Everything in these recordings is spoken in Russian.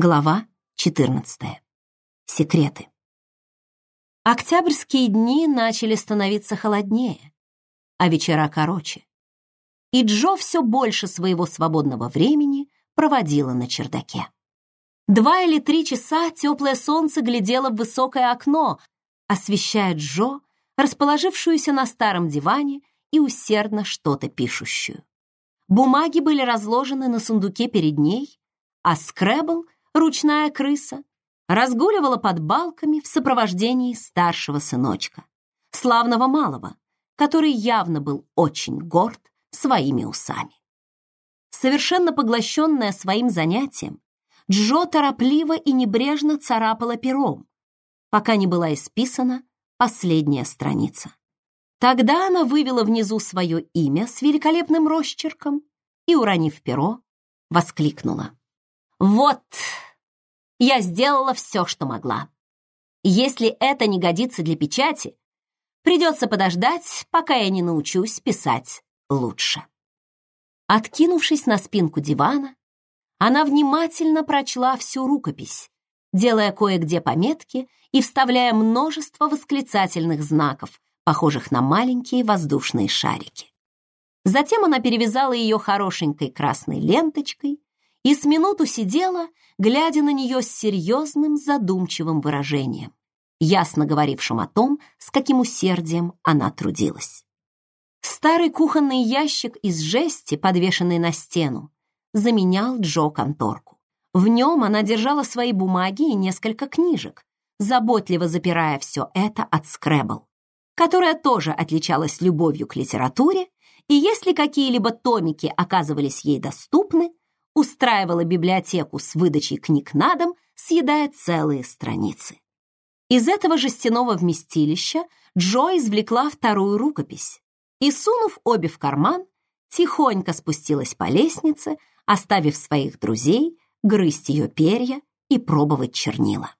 Глава 14. Секреты. Октябрьские дни начали становиться холоднее, а вечера короче. И Джо все больше своего свободного времени проводила на чердаке. Два или три часа теплое солнце глядело в высокое окно, освещая Джо, расположившуюся на старом диване и усердно что-то пишущую. Бумаги были разложены на сундуке перед ней, а скребл, ручная крыса, разгуливала под балками в сопровождении старшего сыночка, славного малого, который явно был очень горд своими усами. Совершенно поглощенная своим занятием, Джо торопливо и небрежно царапала пером, пока не была исписана последняя страница. Тогда она вывела внизу свое имя с великолепным росчерком и, уронив перо, воскликнула. «Вот, я сделала все, что могла. Если это не годится для печати, придется подождать, пока я не научусь писать лучше». Откинувшись на спинку дивана, она внимательно прочла всю рукопись, делая кое-где пометки и вставляя множество восклицательных знаков, похожих на маленькие воздушные шарики. Затем она перевязала ее хорошенькой красной ленточкой и с минуту сидела, глядя на нее с серьезным задумчивым выражением, ясно говорившим о том, с каким усердием она трудилась. Старый кухонный ящик из жести, подвешенный на стену, заменял Джо конторку. В нем она держала свои бумаги и несколько книжек, заботливо запирая все это от скребл которая тоже отличалась любовью к литературе, и если какие-либо томики оказывались ей доступны, устраивала библиотеку с выдачей книг на дом, съедая целые страницы. Из этого жестяного вместилища Джо извлекла вторую рукопись и, сунув обе в карман, тихонько спустилась по лестнице, оставив своих друзей грызть ее перья и пробовать чернила.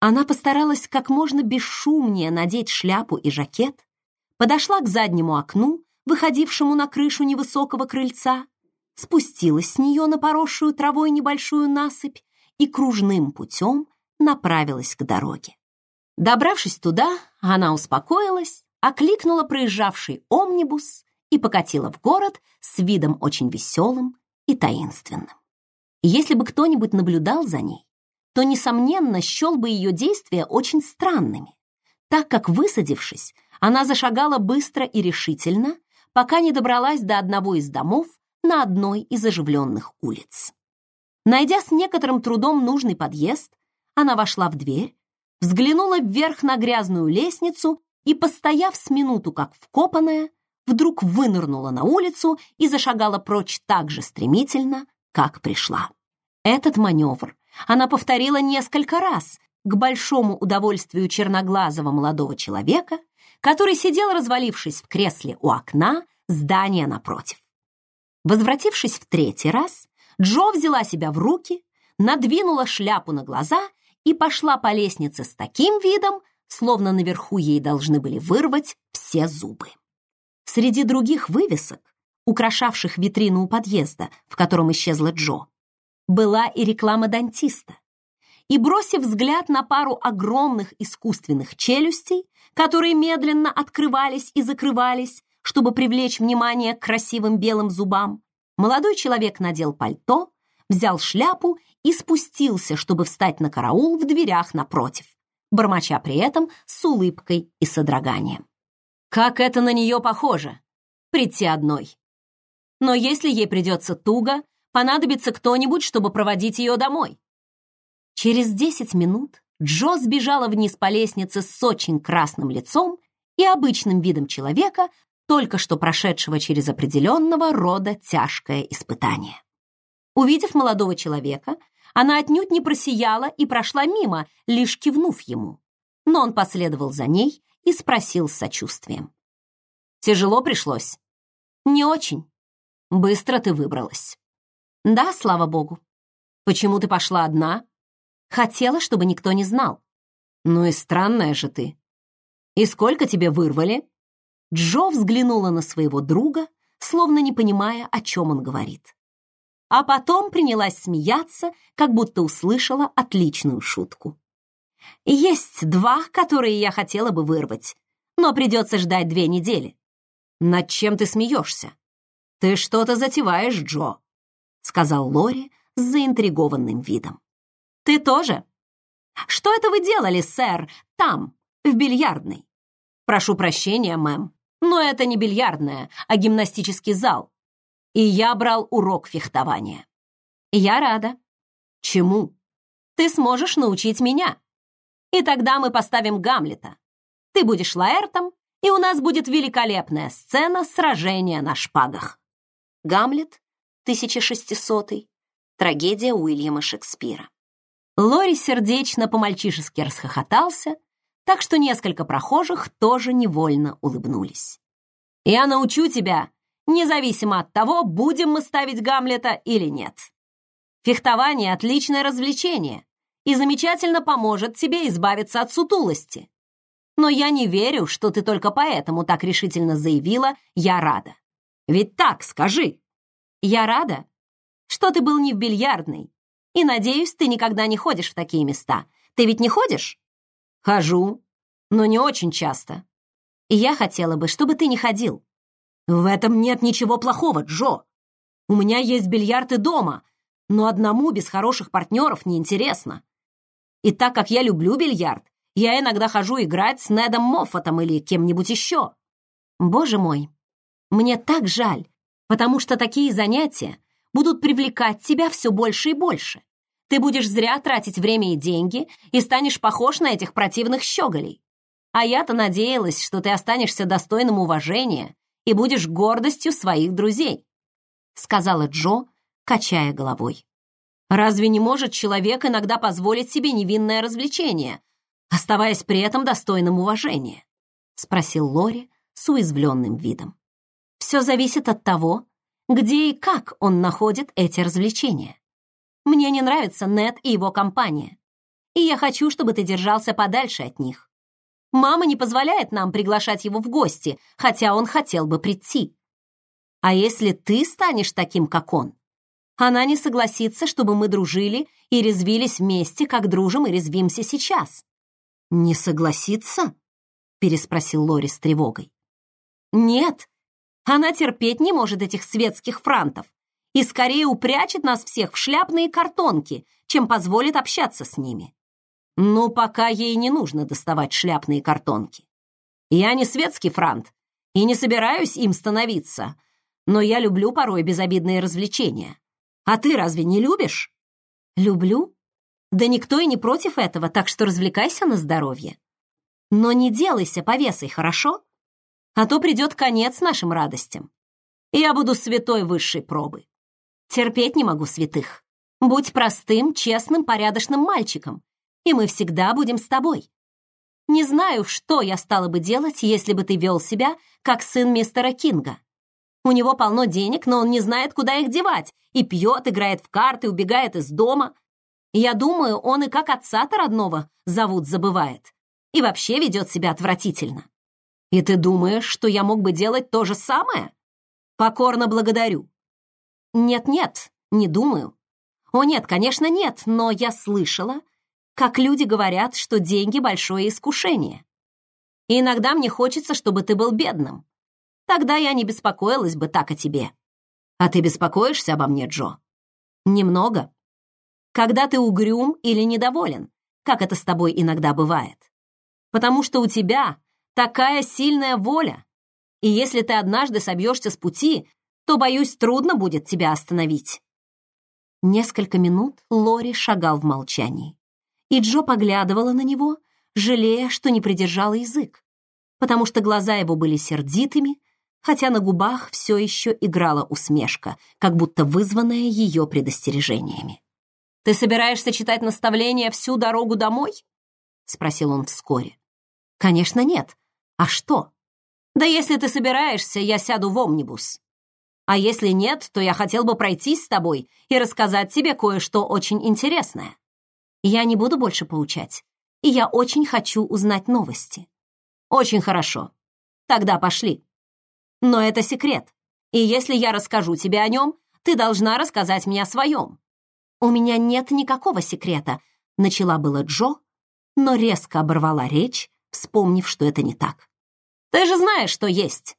Она постаралась как можно бесшумнее надеть шляпу и жакет, подошла к заднему окну, выходившему на крышу невысокого крыльца, спустилась с нее на поросшую травой небольшую насыпь и кружным путем направилась к дороге. Добравшись туда, она успокоилась, окликнула проезжавший омнибус и покатила в город с видом очень веселым и таинственным. Если бы кто-нибудь наблюдал за ней, то, несомненно, счел бы ее действия очень странными, так как, высадившись, она зашагала быстро и решительно, пока не добралась до одного из домов на одной из оживленных улиц. Найдя с некоторым трудом нужный подъезд, она вошла в дверь, взглянула вверх на грязную лестницу и, постояв с минуту как вкопанная, вдруг вынырнула на улицу и зашагала прочь так же стремительно, как пришла. Этот маневр она повторила несколько раз, к большому удовольствию черноглазого молодого человека, который сидел, развалившись в кресле у окна здания напротив. Возвратившись в третий раз, Джо взяла себя в руки, надвинула шляпу на глаза и пошла по лестнице с таким видом, словно наверху ей должны были вырвать все зубы. Среди других вывесок, украшавших витрину у подъезда, в котором исчезла Джо, была и реклама дантиста. И бросив взгляд на пару огромных искусственных челюстей, которые медленно открывались и закрывались, чтобы привлечь внимание к красивым белым зубам, молодой человек надел пальто, взял шляпу и спустился, чтобы встать на караул в дверях напротив, бормоча при этом с улыбкой и содроганием. Как это на нее похоже! Прийти одной. Но если ей придется туго, понадобится кто-нибудь, чтобы проводить ее домой. Через десять минут Джо сбежала вниз по лестнице с очень красным лицом и обычным видом человека, только что прошедшего через определенного рода тяжкое испытание. Увидев молодого человека, она отнюдь не просияла и прошла мимо, лишь кивнув ему. Но он последовал за ней и спросил с сочувствием. «Тяжело пришлось?» «Не очень. Быстро ты выбралась». Да, слава богу. Почему ты пошла одна? Хотела, чтобы никто не знал. Ну и странная же ты. И сколько тебе вырвали? Джо взглянула на своего друга, словно не понимая, о чем он говорит. а потом принялась смеяться, как будто услышала отличную шутку. Есть два, которые я хотела бы вырвать, но придется ждать две недели. Над чем ты смеешься? Ты что-то затеваешь, Джо, сказал Лори с заинтригованным видом. Ты тоже? Что это вы делали, сэр, там, в бильярдной? Прошу прощения, мэм, но это не бильярдная, а гимнастический зал. И я брал урок фехтования. Я рада. Чему? Ты сможешь научить меня. И тогда мы поставим Гамлета. Ты будешь Лаэртом, и у нас будет великолепная сцена сражения на шпагах. Гамлет, 1600 трагедия Уильяма Шекспира. Лори сердечно по-мальчишески расхохотался, так что несколько прохожих тоже невольно улыбнулись. «Я научу тебя, независимо от того, будем мы ставить Гамлета или нет. Фехтование — отличное развлечение, и замечательно поможет тебе избавиться от сутулости. Но я не верю, что ты только поэтому так решительно заявила «я рада». Ведь так скажи. Я рада, что ты был не в бильярдной. И, надеюсь, ты никогда не ходишь в такие места. Ты ведь не ходишь? Хожу, но не очень часто. И я хотела бы, чтобы ты не ходил. В этом нет ничего плохого, Джо. У меня есть бильярд и дома, но одному без хороших партнеров неинтересно. И так как я люблю бильярд, я иногда хожу играть с Недом Моффатом или кем-нибудь еще. Боже мой, мне так жаль, потому что такие занятия будут привлекать тебя все больше и больше. Ты будешь зря тратить время и деньги и станешь похож на этих противных щеголей. А я-то надеялась, что ты останешься достойным уважения и будешь гордостью своих друзей», — сказала Джо, качая головой. Разве не может человек иногда позволить себе невинное развлечение, оставаясь при этом достойным уважения? спросил Лори с уязвленным видом. Все зависит от того, где и как он находит эти развлечения. Мне не нравится Нед и его компания, и я хочу, чтобы ты держался подальше от них. Мама не позволяет нам приглашать его в гости, хотя он хотел бы прийти. А если ты станешь таким, как он, она не согласится, чтобы мы дружили и резвились вместе, как дружим и резвимся сейчас. Не согласится? переспросил Лори с тревогой. Нет, она терпеть не может этих светских франтов и скорее упрячет нас всех в шляпные картонки, чем позволит общаться с ними. Но пока ей не нужно доставать шляпные картонки. Я не светский франт и не собираюсь им становиться, но я люблю порой безобидные развлечения. А ты разве не любишь? Люблю. Да никто и не против этого, так что развлекайся на здоровье. Но не делайся повесой, хорошо? А то придет конец нашим радостям. Я буду святой высшей пробы. Терпеть не могу святых. Будь простым, честным, порядочным мальчиком, и мы всегда будем с тобой. Не знаю, что я стала бы делать, если бы ты вел себя, как сын мистера Кинга. У него полно денег, но он не знает, куда их девать, и пьет, играет в карты, убегает из дома. Я думаю, он и как отца-то родного зовут забывает. И вообще ведет себя отвратительно. И ты думаешь, что я мог бы делать то же самое? Покорно благодарю. Нет-нет, не думаю. О нет, конечно, нет, но я слышала, как люди говорят, что деньги — большое искушение. И иногда мне хочется, чтобы ты был бедным. Тогда я не беспокоилась бы так о тебе. А ты беспокоишься обо мне, Джо? Немного. Когда ты угрюм или недоволен, как это с тобой иногда бывает. Потому что у тебя такая сильная воля. И если ты однажды собьешься с пути, то, боюсь, трудно будет тебя остановить. Несколько минут Лори шагал в молчании. И Джо поглядывала на него, жалея, что не придержала язык, потому что глаза его были сердитыми, хотя на губах все еще играла усмешка, как будто вызванная ее предостережениями. «Ты собираешься читать наставления всю дорогу домой?» — спросил он вскоре. «Конечно нет. А что?» «Да если ты собираешься, я сяду в омнибус. А если нет, то я хотел бы пройтись с тобой и рассказать тебе кое-что очень интересное. Я не буду больше поучать, и я очень хочу узнать новости». «Очень хорошо. Тогда пошли». Но это секрет. И если я расскажу тебе о нем, ты должна рассказать мне о своем». «У меня нет никакого секрета», — начала было Джо, но резко оборвала речь, вспомнив, что это не так. «Ты же знаешь, что есть.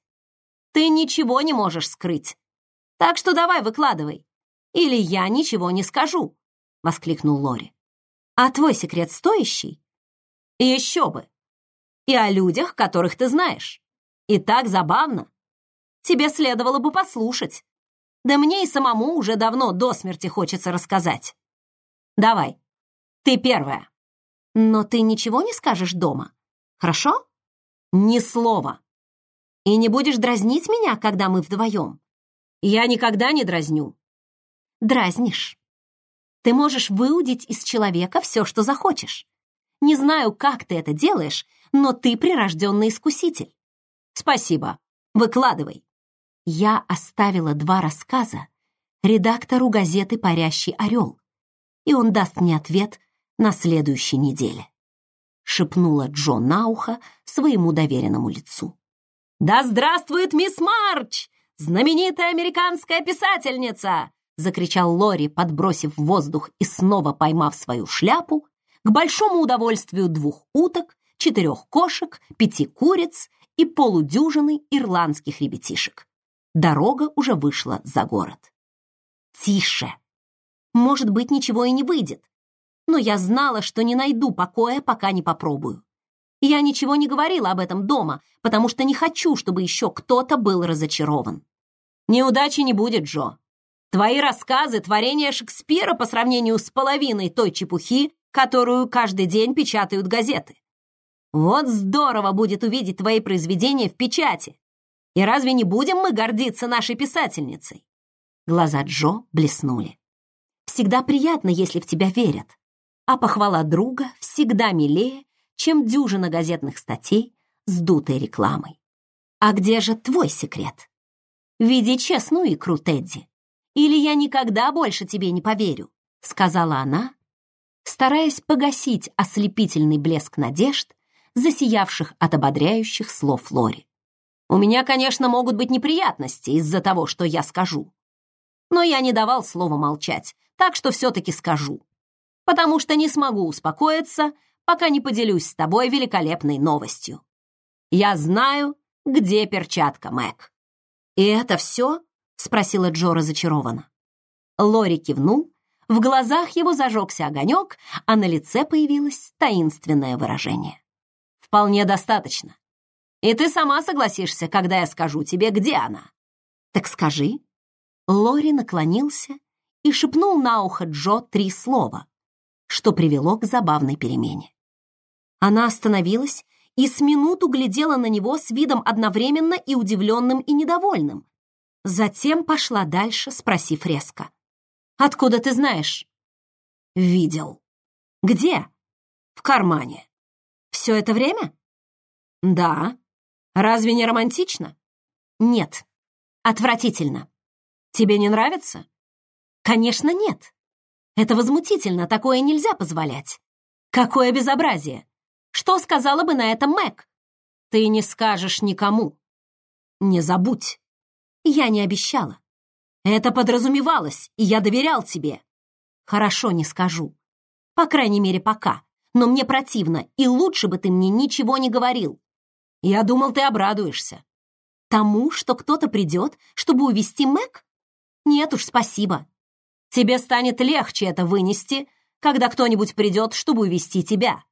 Ты ничего не можешь скрыть. Так что давай выкладывай. Или я ничего не скажу», — воскликнул Лори. «А твой секрет стоящий?» «Еще бы! И о людях, которых ты знаешь. И так забавно. Тебе следовало бы послушать. Да мне и самому уже давно до смерти хочется рассказать. Давай, ты первая. Но ты ничего не скажешь дома, хорошо? Ни слова. И не будешь дразнить меня, когда мы вдвоем? Я никогда не дразню. Дразнишь. Ты можешь выудить из человека все, что захочешь. Не знаю, как ты это делаешь, но ты прирожденный искуситель. Спасибо. Выкладывай я оставила два рассказа редактору газеты «Парящий орел», и он даст мне ответ на следующей неделе», — шепнула Джо на ухо своему доверенному лицу. «Да здравствует мисс Марч, знаменитая американская писательница!» — закричал Лори, подбросив в воздух и снова поймав свою шляпу, к большому удовольствию двух уток, четырех кошек, пяти куриц и полудюжины ирландских ребятишек. Дорога уже вышла за город. Тише. Может быть, ничего и не выйдет. Но я знала, что не найду покоя, пока не попробую. Я ничего не говорила об этом дома, потому что не хочу, чтобы еще кто-то был разочарован. Неудачи не будет, Джо. Твои рассказы — творение Шекспира по сравнению с половиной той чепухи, которую каждый день печатают газеты. Вот здорово будет увидеть твои произведения в печати. И разве не будем мы гордиться нашей писательницей?» Глаза Джо блеснули. «Всегда приятно, если в тебя верят, а похвала друга всегда милее, чем дюжина газетных статей с дутой рекламой. А где же твой секрет? Веди честную икру, Тедди, или я никогда больше тебе не поверю», сказала она, стараясь погасить ослепительный блеск надежд, засиявших от ободряющих слов Лори. У меня, конечно, могут быть неприятности из-за того, что я скажу. Но я не давал слова молчать, так что все-таки скажу. Потому что не смогу успокоиться, пока не поделюсь с тобой великолепной новостью. Я знаю, где перчатка, Мэг. «И это все?» — спросила Джо разочарованно. Лори кивнул, в глазах его зажегся огонек, а на лице появилось таинственное выражение. «Вполне достаточно. И ты сама согласишься, когда я скажу тебе, где она. Так скажи. Лори наклонился и шепнул на ухо Джо три слова, что привело к забавной перемене. Она остановилась и с минуту глядела на него с видом одновременно и удивленным, и недовольным. Затем пошла дальше, спросив резко. «Откуда ты знаешь?» «Видел». «Где?» «В кармане». «Все это время?» «Да». Разве не романтично? Нет. Отвратительно. Тебе не нравится? Конечно, нет. Это возмутительно, такое нельзя позволять. Какое безобразие! Что сказала бы на это Мэг? Ты не скажешь никому. Не забудь. Я не обещала. Это подразумевалось, и я доверял тебе. Хорошо, не скажу. По крайней мере, пока. Но мне противно, и лучше бы ты мне ничего не говорил. Я думал, ты обрадуешься. Тому, что кто-то придет, чтобы увести Мэг? Нет уж, спасибо. Тебе станет легче это вынести, когда кто-нибудь придет, чтобы увести тебя.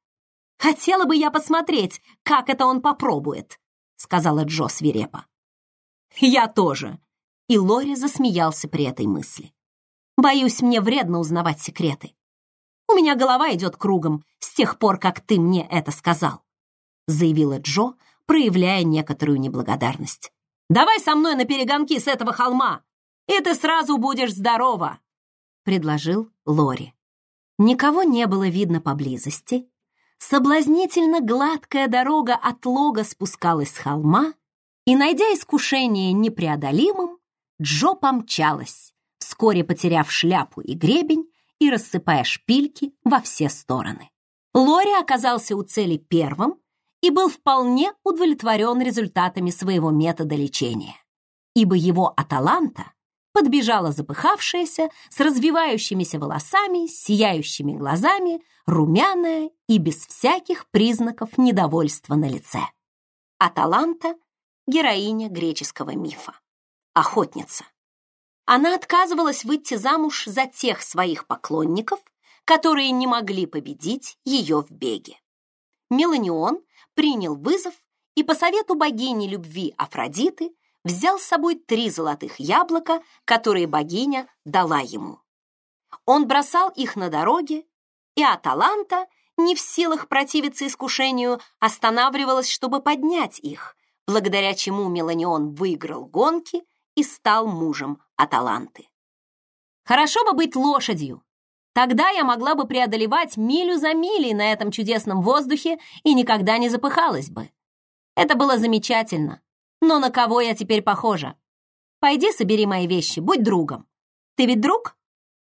Хотела бы я посмотреть, как это он попробует, сказала Джо свирепо. Я тоже. И Лори засмеялся при этой мысли. Боюсь, мне вредно узнавать секреты. У меня голова идет кругом с тех пор, как ты мне это сказал, заявила Джо, проявляя некоторую неблагодарность. «Давай со мной на перегонки с этого холма, и ты сразу будешь здорова!» — предложил Лори. Никого не было видно поблизости. Соблазнительно гладкая дорога от лога спускалась с холма, и, найдя искушение непреодолимым, Джо помчалась, вскоре потеряв шляпу и гребень и рассыпая шпильки во все стороны. Лори оказался у цели первым, и был вполне удовлетворен результатами своего метода лечения, ибо его аталанта подбежала запыхавшаяся, с развивающимися волосами, сияющими глазами, румяная и без всяких признаков недовольства на лице. Аталанта — героиня греческого мифа, охотница. Она отказывалась выйти замуж за тех своих поклонников, которые не могли победить ее в беге. Меланион принял вызов и по совету богини любви Афродиты взял с собой три золотых яблока, которые богиня дала ему. Он бросал их на дороге, и Аталанта, не в силах противиться искушению, останавливалась, чтобы поднять их, благодаря чему Меланион выиграл гонки и стал мужем Аталанты. Хорошо бы быть лошадью. Тогда я могла бы преодолевать милю за милей на этом чудесном воздухе и никогда не запыхалась бы. Это было замечательно. Но на кого я теперь похожа? Пойди собери мои вещи, будь другом. Ты ведь друг?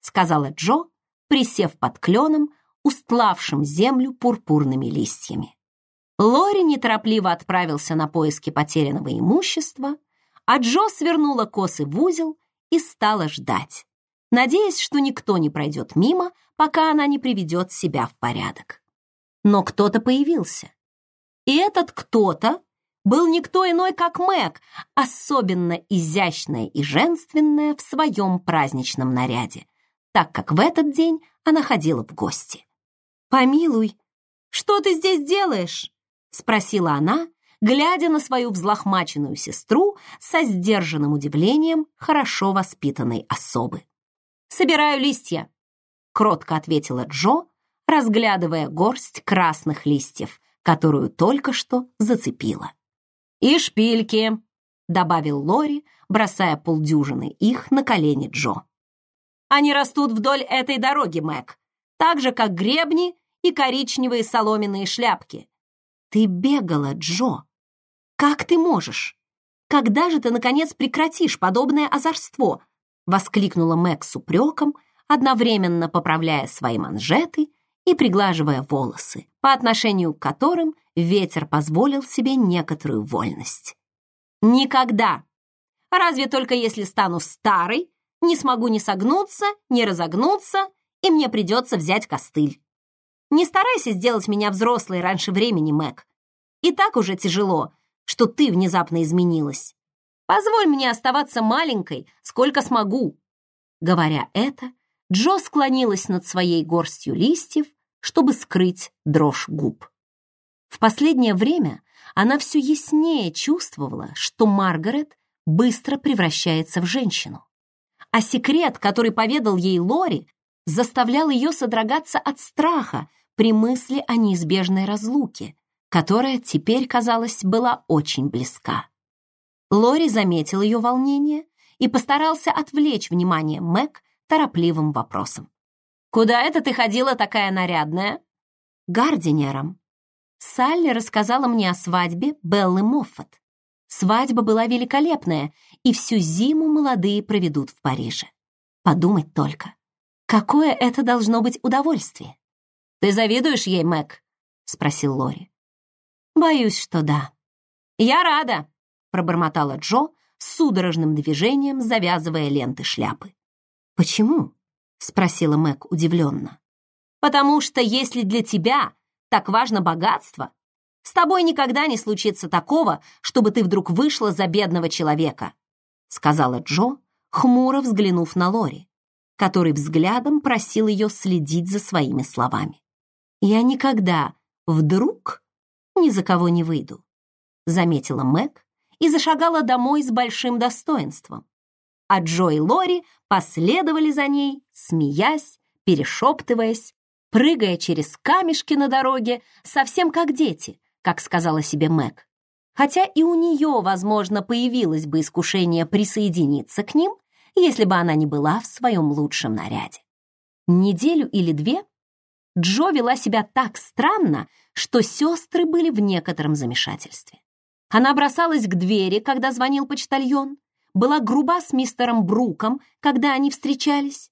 Сказала Джо, присев под кленом, устлавшим землю пурпурными листьями. Лори неторопливо отправился на поиски потерянного имущества, а Джо свернула косы в узел и стала ждать, надеясь, что никто не пройдет мимо, пока она не приведет себя в порядок. Но кто-то появился. И этот кто-то был никто иной, как Мэг, особенно изящная и женственная в своем праздничном наряде, так как в этот день она ходила в гости. «Помилуй, что ты здесь делаешь?» — спросила она, глядя на свою взлохмаченную сестру со сдержанным удивлением хорошо воспитанной особы. «Собираю листья», — кротко ответила Джо, разглядывая горсть красных листьев, которую только что зацепила. «И шпильки», — добавил Лори, бросая полдюжины их на колени Джо. «Они растут вдоль этой дороги, Мэг, так же, как гребни и коричневые соломенные шляпки. Ты бегала, Джо. Как ты можешь? Когда же ты, наконец, прекратишь подобное озорство?» — воскликнула Мэг с упреком, одновременно поправляя свои манжеты и приглаживая волосы, по отношению к которым ветер позволил себе некоторую вольность. «Никогда! Разве только если стану старой, не смогу ни согнуться, ни разогнуться, и мне придется взять костыль. Не старайся сделать меня взрослой раньше времени, Мэг. И так уже тяжело, что ты внезапно изменилась. Позволь мне оставаться маленькой, сколько смогу». Говоря это, Джо склонилась над своей горстью листьев чтобы скрыть дрожь губ. В последнее время она все яснее чувствовала, что Маргарет быстро превращается в женщину. А секрет, который поведал ей Лори, заставлял ее содрогаться от страха при мысли о неизбежной разлуке, которая теперь, казалось, была очень близка. Лори заметил ее волнение и постарался отвлечь внимание Мэг торопливым вопросом. «Куда это ты ходила такая нарядная?» «Гардинером». Салли рассказала мне о свадьбе Беллы Моффат. Свадьба была великолепная, и всю зиму молодые проведут в Париже. Подумать только, какое это должно быть удовольствие. «Ты завидуешь ей, Мэг?» — спросил Лори. «Боюсь, что да». «Я рада», — пробормотала Джо судорожным движением, завязывая ленты шляпы. «Почему?» — спросила Мэг удивленно. «Потому что если для тебя так важно богатство, с тобой никогда не случится такого, чтобы ты вдруг вышла за бедного человека», сказала Джо, хмуро взглянув на Лори, который взглядом просил ее следить за своими словами. «Я никогда вдруг ни за кого не выйду», заметила Мэг и зашагала домой с большим достоинством, а Джо и Лори последовали за ней, смеясь, перешептываясь, прыгая через камешки на дороге, совсем как дети, как сказала себе Мэг. Хотя и у нее, возможно, появилось бы искушение присоединиться к ним, если бы она не была в своем лучшем наряде. Неделю или две Джо вела себя так странно, что сестры были в некотором замешательстве. Она бросалась к двери, когда звонил почтальон, была груба с мистером Бруком, когда они встречались,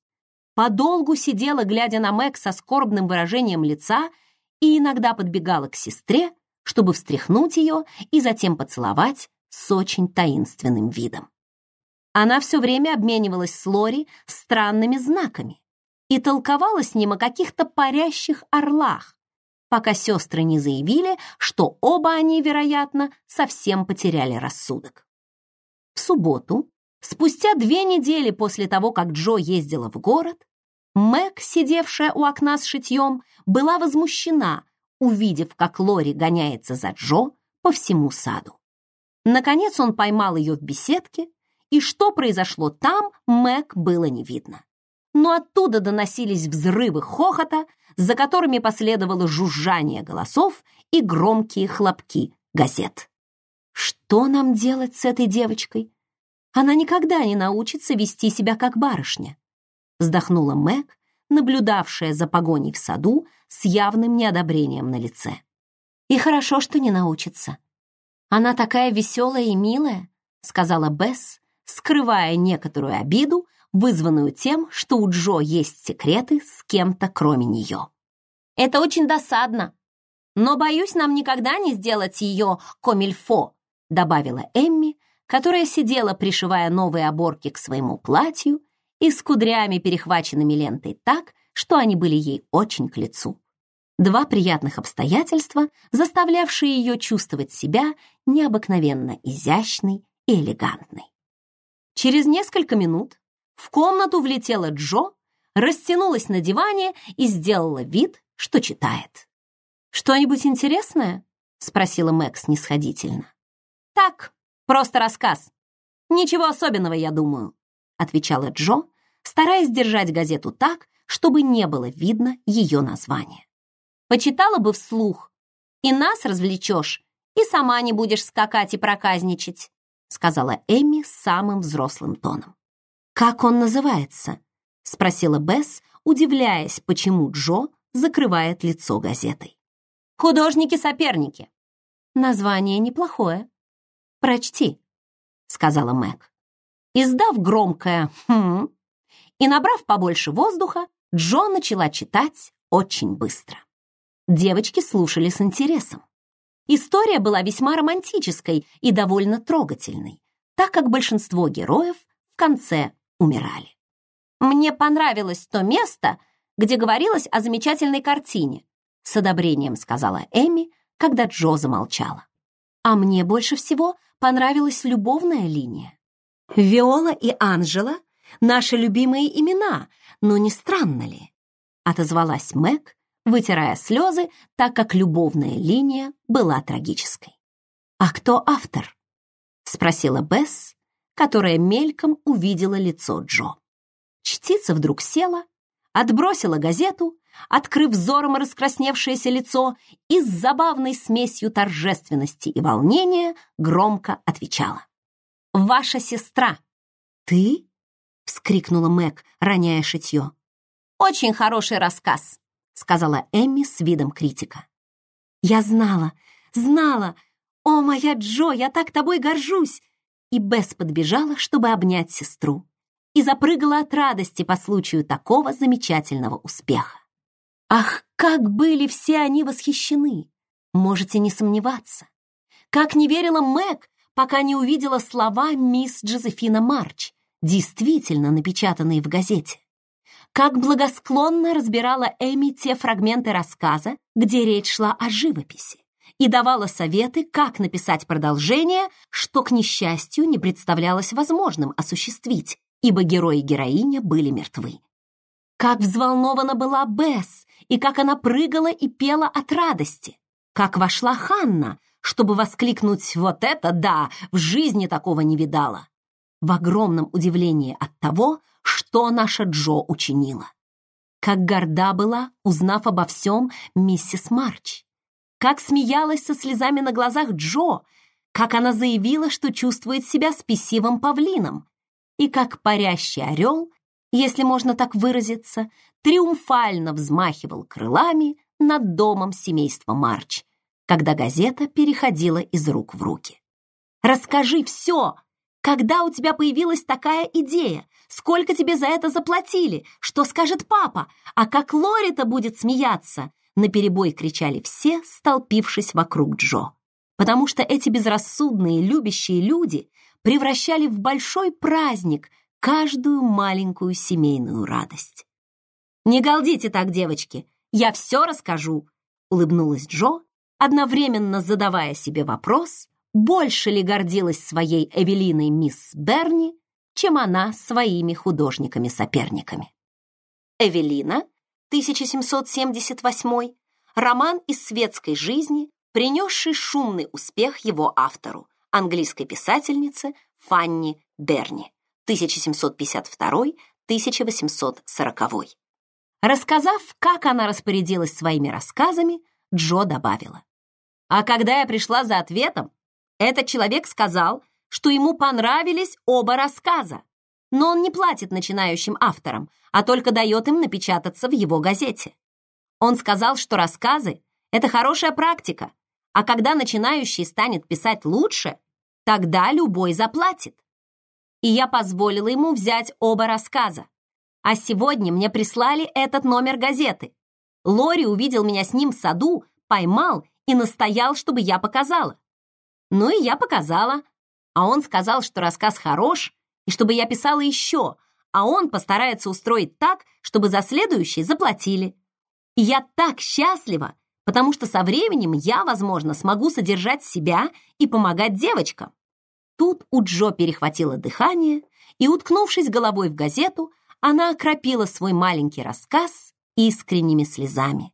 подолгу сидела, глядя на Мэг со скорбным выражением лица и иногда подбегала к сестре, чтобы встряхнуть ее и затем поцеловать с очень таинственным видом. Она все время обменивалась с Лори странными знаками и толковала с ним о каких-то парящих орлах, пока сестры не заявили, что оба они, вероятно, совсем потеряли рассудок. В субботу, спустя две недели после того, как Джо ездила в город, Мэг, сидевшая у окна с шитьем, была возмущена, увидев, как Лори гоняется за Джо по всему саду. Наконец он поймал ее в беседке, и что произошло там, Мэг было не видно. Но оттуда доносились взрывы хохота, за которыми последовало жужжание голосов и громкие хлопки газет. Что нам делать с этой девочкой? Она никогда не научится вести себя как барышня. Вздохнула Мэг, наблюдавшая за погоней в саду с явным неодобрением на лице. И хорошо, что не научится. Она такая веселая и милая, сказала Бесс, скрывая некоторую обиду, вызванную тем, что у Джо есть секреты с кем-то кроме нее. Это очень досадно, но, боюсь, нам никогда не сделать ее комильфо, добавила Эмми, которая сидела, пришивая новые оборки к своему платью и с кудрями, перехваченными лентой так, что они были ей очень к лицу. Два приятных обстоятельства, заставлявшие ее чувствовать себя необыкновенно изящной и элегантной. Через несколько минут в комнату влетела Джо, растянулась на диване и сделала вид, что читает. «Что-нибудь интересное?» — спросила Мэкс снисходительно. «Так, просто рассказ. Ничего особенного, я думаю», — отвечала Джо, стараясь держать газету так, чтобы не было видно ее название. «Почитала бы вслух, и нас развлечешь, и сама не будешь скакать и проказничать», сказала Эми самым взрослым тоном. «Как он называется?» спросила Бесс, удивляясь, почему Джо закрывает лицо газетой. «Художники-соперники». «Название неплохое. Прочти», — сказала Мэг. Издав громкое «хм» и набрав побольше воздуха, Джо начала читать очень быстро. Девочки слушали с интересом. История была весьма романтической и довольно трогательной, так как большинство героев в конце умирали. «Мне понравилось то место, где говорилось о замечательной картине», с одобрением сказала Эми, когда Джо замолчала. «А мне больше всего понравилась любовная линия. Виола и Анжела — наши любимые имена, но не странно ли?» отозвалась Мэг, вытирая слезы, так как любовная линия была трагической. «А кто автор?» — спросила Бесс, которая мельком увидела лицо Джо. Чтица вдруг села, отбросила газету, открыв взором раскрасневшееся лицо и с забавной смесью торжественности и волнения громко отвечала. «Ваша сестра!» «Ты?» — вскрикнула Мэг, роняя шитье. «Очень хороший рассказ», сказала Эмми с видом критика. «Я знала, знала! О, моя Джо, я так тобой горжусь!» И Бесс подбежала, чтобы обнять сестру, и запрыгала от радости по случаю такого замечательного успеха. Ах, как были все они восхищены! Можете не сомневаться. Как не верила Мэг, пока не увидела слова мисс Джозефина Марч, действительно напечатанные в газете как благосклонно разбирала Эми те фрагменты рассказа, где речь шла о живописи, и давала советы, как написать продолжение, что, к несчастью, не представлялось возможным осуществить, ибо герой и героиня были мертвы. Как взволнована была Бесс, и как она прыгала и пела от радости. Как вошла Ханна, чтобы воскликнуть «Вот это да! В жизни такого не видала!» В огромном удивлении от того, что наша Джо учинила. Как горда была, узнав обо всем миссис Марч. Как смеялась со слезами на глазах Джо, как она заявила, что чувствует себя спесивым павлином, и как парящий орел, если можно так выразиться, триумфально взмахивал крылами над домом семейства Марч, когда газета переходила из рук в руки. «Расскажи все!» Когда у тебя появилась такая идея? Сколько тебе за это заплатили? Что скажет папа? А как Лори-то будет смеяться?» Наперебой кричали все, столпившись вокруг Джо. Потому что эти безрассудные, любящие люди превращали в большой праздник каждую маленькую семейную радость. «Не галдите так, девочки, я все расскажу», — улыбнулась Джо, одновременно задавая себе вопрос, больше ли гордилась своей Эвелиной мисс Берни, чем она своими художниками-соперниками. Эвелина, 1778, роман из светской жизни, принесший шумный успех его автору, английской писательнице Фанни Берни, 1752-1840. Рассказав, как она распорядилась своими рассказами, Джо добавила. А когда я пришла за ответом, этот человек сказал, что ему понравились оба рассказа, но он не платит начинающим авторам, а только дает им напечататься в его газете. Он сказал, что рассказы — это хорошая практика, а когда начинающий станет писать лучше, тогда любой заплатит. И я позволила ему взять оба рассказа. А сегодня мне прислали этот номер газеты. Лори увидел меня с ним в саду, поймал и настоял, чтобы я показала. Ну и я показала. А он сказал, что рассказ хорош, и чтобы я писала еще, а он постарается устроить так, чтобы за следующий заплатили. И я так счастлива, потому что со временем я, возможно, смогу содержать себя и помогать девочкам. Тут у Джо перехватило дыхание, и, уткнувшись головой в газету, она окропила свой маленький рассказ искренними слезами.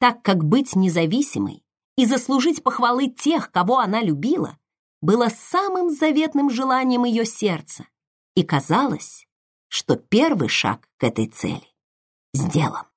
Так как быть независимой и заслужить похвалы тех, кого она любила, было самым заветным желанием ее сердца, и казалось, что первый шаг к этой цели сделан.